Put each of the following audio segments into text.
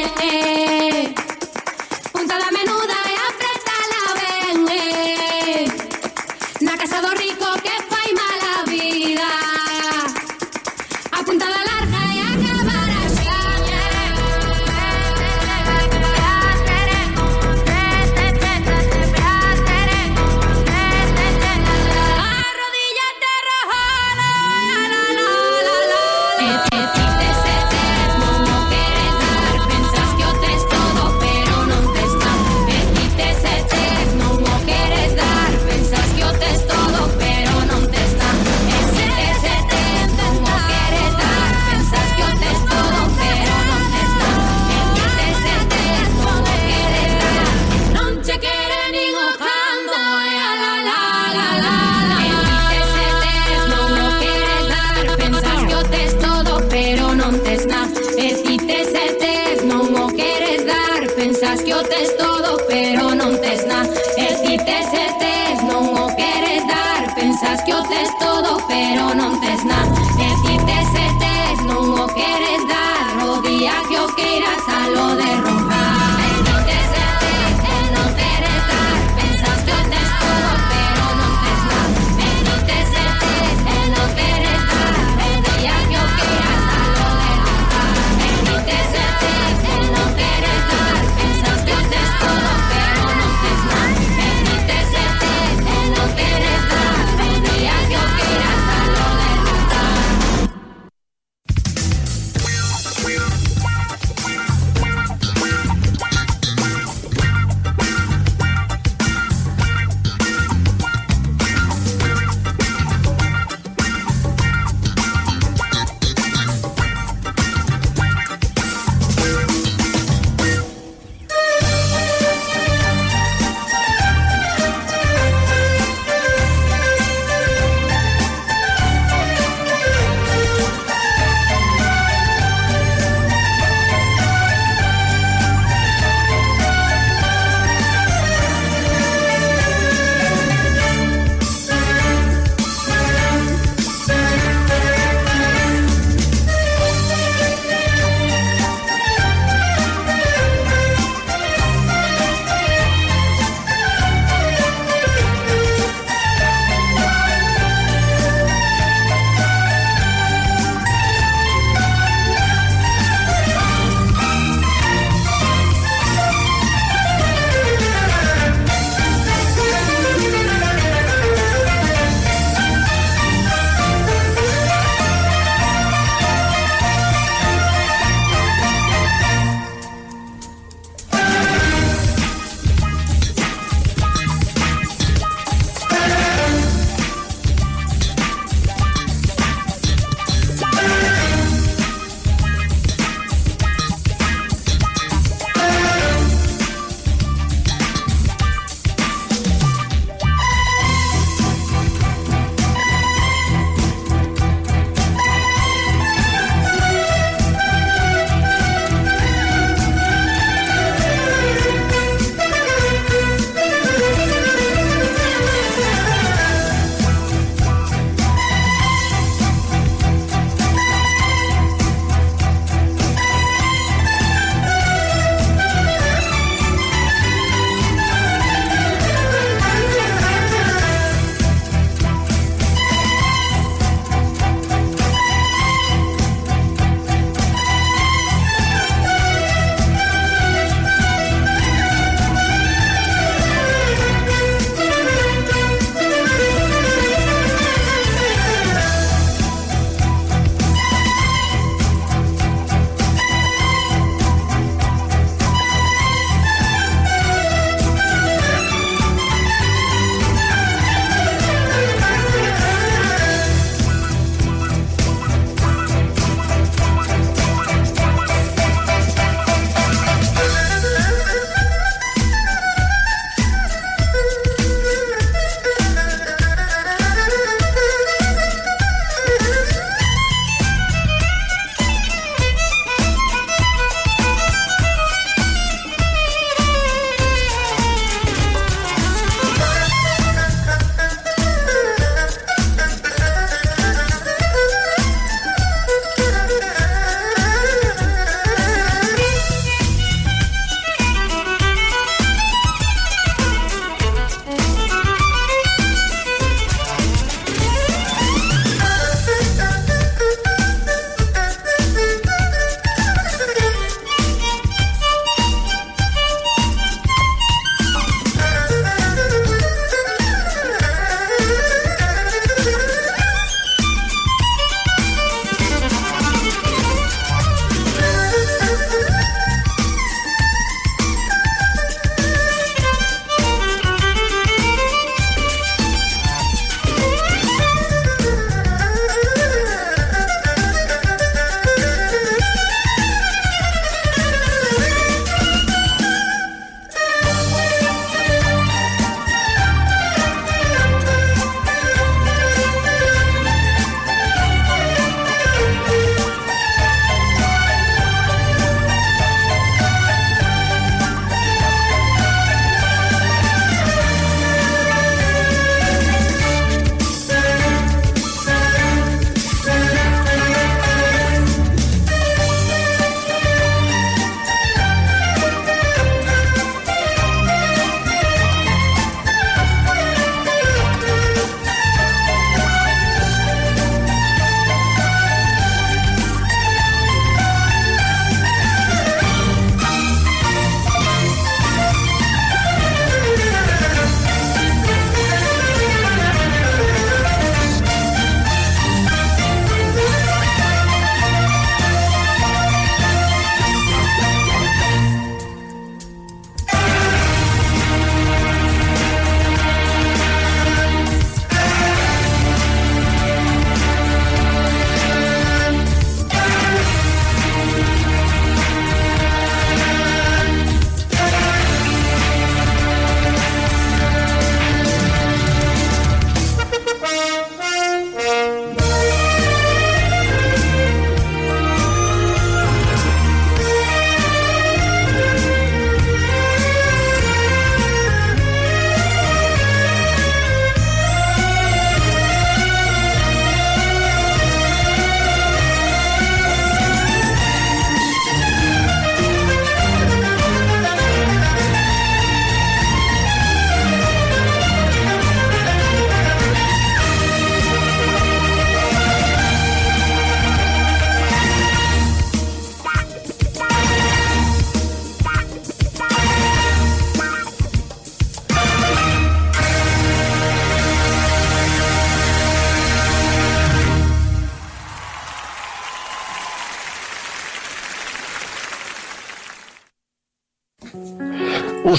in it.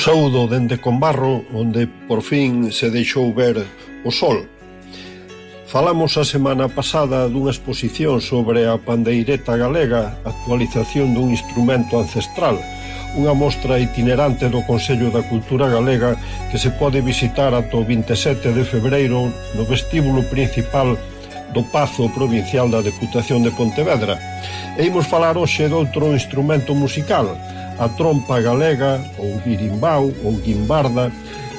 saúdo dende Combarro, onde por fin se deixou ver o sol. Falamos a semana pasada dunha exposición sobre a pandeireta galega, actualización dun instrumento ancestral, unha mostra itinerante do Consello da Cultura Galega que se pode visitar ata o 27 de febreiro no vestíbulo principal do Pazo Provincial da Deputación de Pontevedra. E imos falar hoxe doutro instrumento musical, a trompa galega ou birimbau ou guimbarda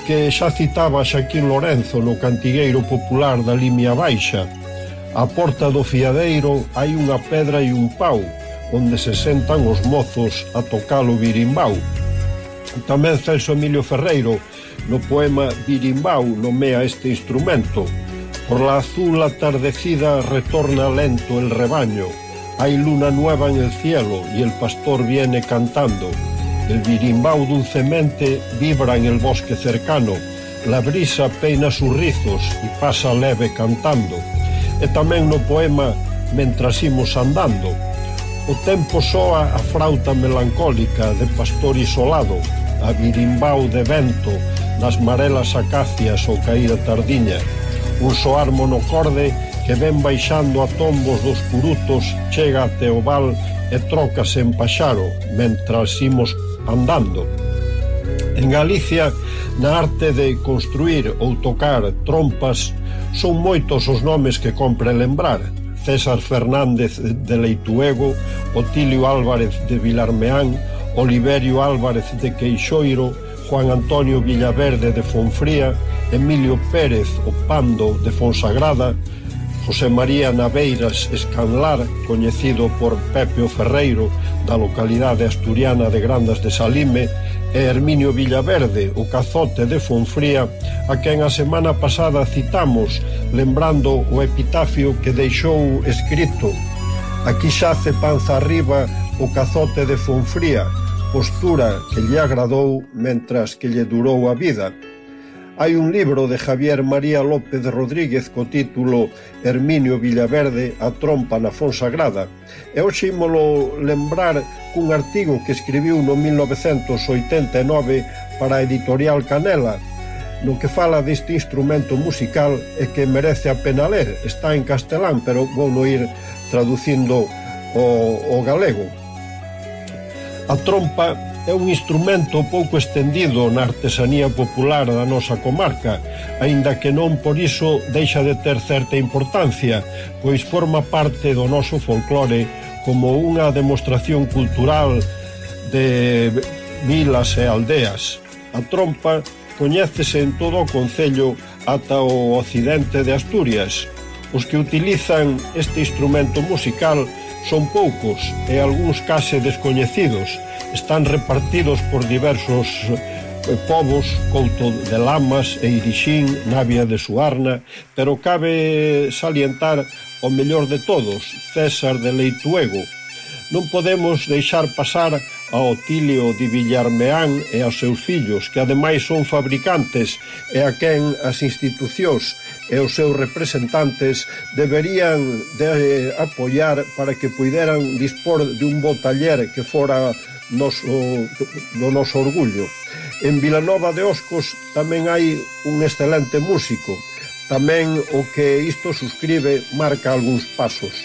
que xa citaba Xaquín Lorenzo no cantigueiro popular da Limia Baixa. A porta do fiadeiro hai unha pedra e un pau onde se sentan os mozos a tocar o birimbau. Tamén Celso Emilio Ferreiro no poema Birimbau nomea este instrumento. Por la azul atardecida retorna lento el rebaño Hay luna nueva en el cielo y el pastor viene cantando. El birimbau dulcemente vibra en el bosque cercano. La brisa peina sus rizos y pasa leve cantando. E tamén no poema Mentras imos andando. O tempo soa a frauta melancólica de pastor isolado, a birimbau de vento, nas marelas acacias ou caída tardiña. Un soar monocorde que ven baixando a tombos dos curutos chega até o val e trocase en paxaro mentras imos andando. En Galicia, na arte de construir ou tocar trompas, son moitos os nomes que compre lembrar. César Fernández de Leituego, Otilio Álvarez de Vilarmeán, Oliverio Álvarez de Queixoiro, Juan Antonio Villaverde de Fonfría, Emilio Pérez o Pando de Fonsagrada, José María Naveiras Escanlar, coñecido por Pepe o Ferreiro, da localidade asturiana de Grandas de Salime, e Herminio Villaverde, o cazote de Fonfría, a quen a semana pasada citamos, lembrando o epitafio que deixou escrito Aquí xace panza arriba o cazote de Fonfría, postura que lle agradou mentras que lle durou a vida. Hai un libro de Javier María López Rodríguez co título Herminio Villaverde, a trompa na Fonsagrada, e hoxe ímolo lembrar cun artigo que escribiu no 1989 para a editorial Canela, no que fala deste instrumento musical e que merece a pena ler. Está en castelán, pero vou no ir traducindo o, o galego. A trompa é un instrumento pouco extendido na artesanía popular da nosa comarca, aínda que non por iso deixa de ter certa importancia, pois forma parte do noso folclore como unha demostración cultural de vilas e aldeas. A trompa coñécese en todo o Concello ata o occidente de Asturias. Os que utilizan este instrumento musical Son poucos e algúns case descoñecidos. Están repartidos por diversos eh, povos, Couto de Lamas e Irixín, Navia de Suarna, pero cabe salientar o mellor de todos, César de Leituego. Non podemos deixar pasar a Otilio de Villarmeán e aos seus fillos, que ademais son fabricantes e a quen as institucións e os seus representantes deberían de eh, apoiar para que puideran dispor de un bo taller que fora noso, do noso orgullo. En Vilanova de Oscos tamén hai un excelente músico, tamén o que isto suscribe marca algúns pasos.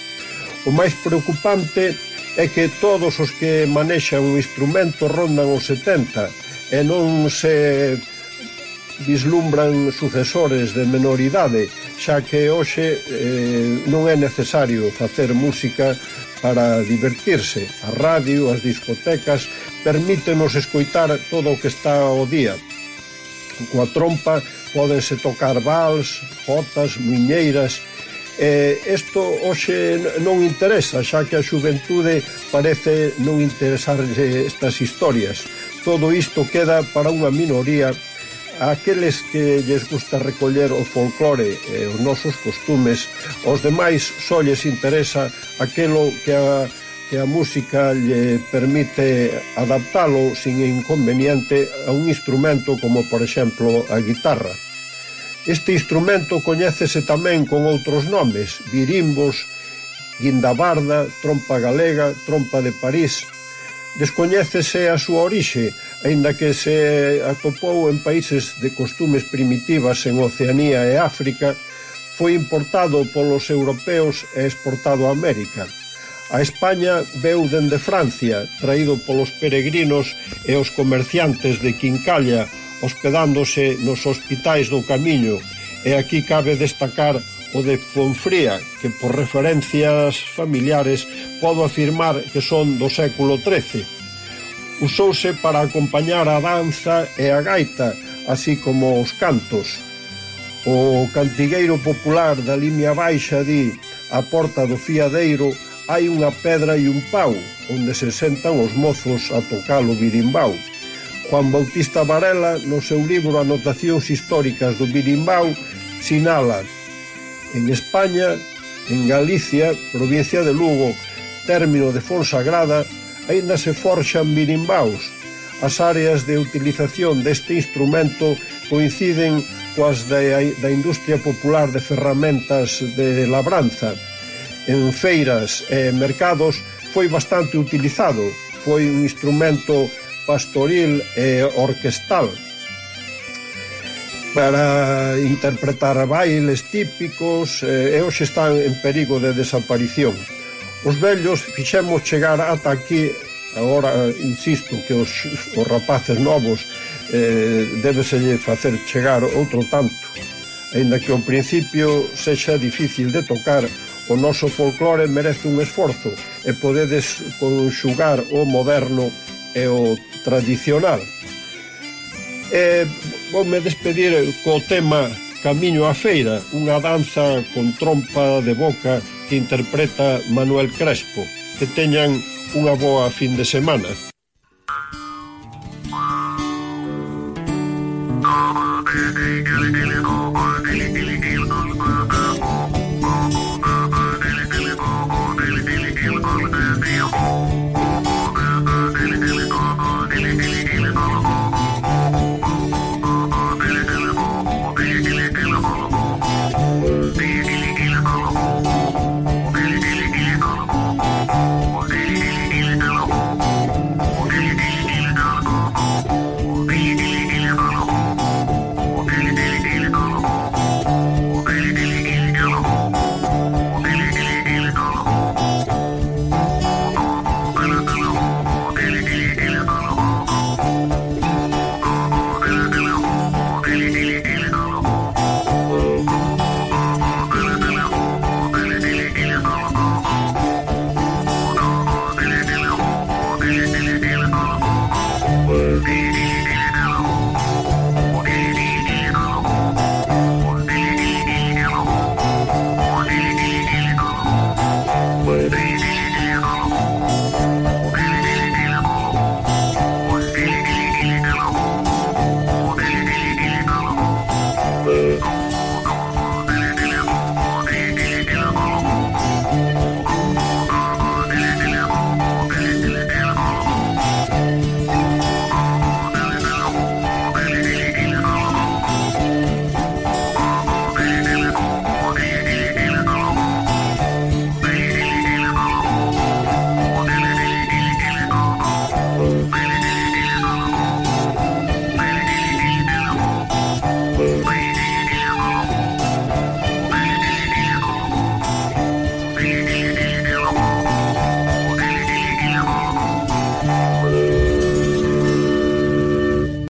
O máis preocupante é que todos os que manexan un instrumento rondan os 70 e non se vislumbran sucesores de menor idade, xa que hoxe eh, non é necesario facer música para divertirse. A radio, as discotecas, permítenos escoitar todo o que está ao día. Coa trompa pódense tocar vals, jotas, muñeiras, eh, isto hoxe non interesa, xa que a xuventude parece non interesarse estas historias. Todo isto queda para unha minoría aqueles que lles gusta recoller o folclore e os nosos costumes, aos demais só lles interesa aquelo que a, que a música lle permite adaptalo sin inconveniente a un instrumento como, por exemplo, a guitarra. Este instrumento coñécese tamén con outros nomes, virimbos, guindabarda, trompa galega, trompa de París. Descoñécese a súa orixe, aínda que se atopou en países de costumes primitivas en Oceanía e África, foi importado polos europeos e exportado a América. A España veu dende Francia, traído polos peregrinos e os comerciantes de Quincalla, hospedándose nos hospitais do Camiño, e aquí cabe destacar o de Fonfría, que por referencias familiares podo afirmar que son do século XIII, usouse para acompañar a danza e a gaita, así como os cantos. O cantigueiro popular da Limia Baixa di a porta do fiadeiro hai unha pedra e un pau onde se sentan os mozos a tocar o birimbau. Juan Bautista Varela, no seu libro Anotacións históricas do birimbau, sinala en España, en Galicia, provincia de Lugo, término de Fonsagrada, aínda se forxan birimbaus. As áreas de utilización deste instrumento coinciden coas de, da industria popular de ferramentas de labranza. En feiras e mercados foi bastante utilizado, foi un instrumento pastoril e orquestal para interpretar bailes típicos eh, e hoxe están en perigo de desaparición. Os vellos fixemos chegar ata aquí Agora, eh, insisto, que os, os rapaces novos eh, debeselle facer chegar outro tanto. Ainda que ao principio sexa difícil de tocar O noso folclore merece un esforzo E podedes conxugar o moderno e o tradicional. E voume despedir co tema Camiño á Feira Unha danza con trompa de boca que interpreta Manuel Crespo. Que teñan unha boa fin de semana.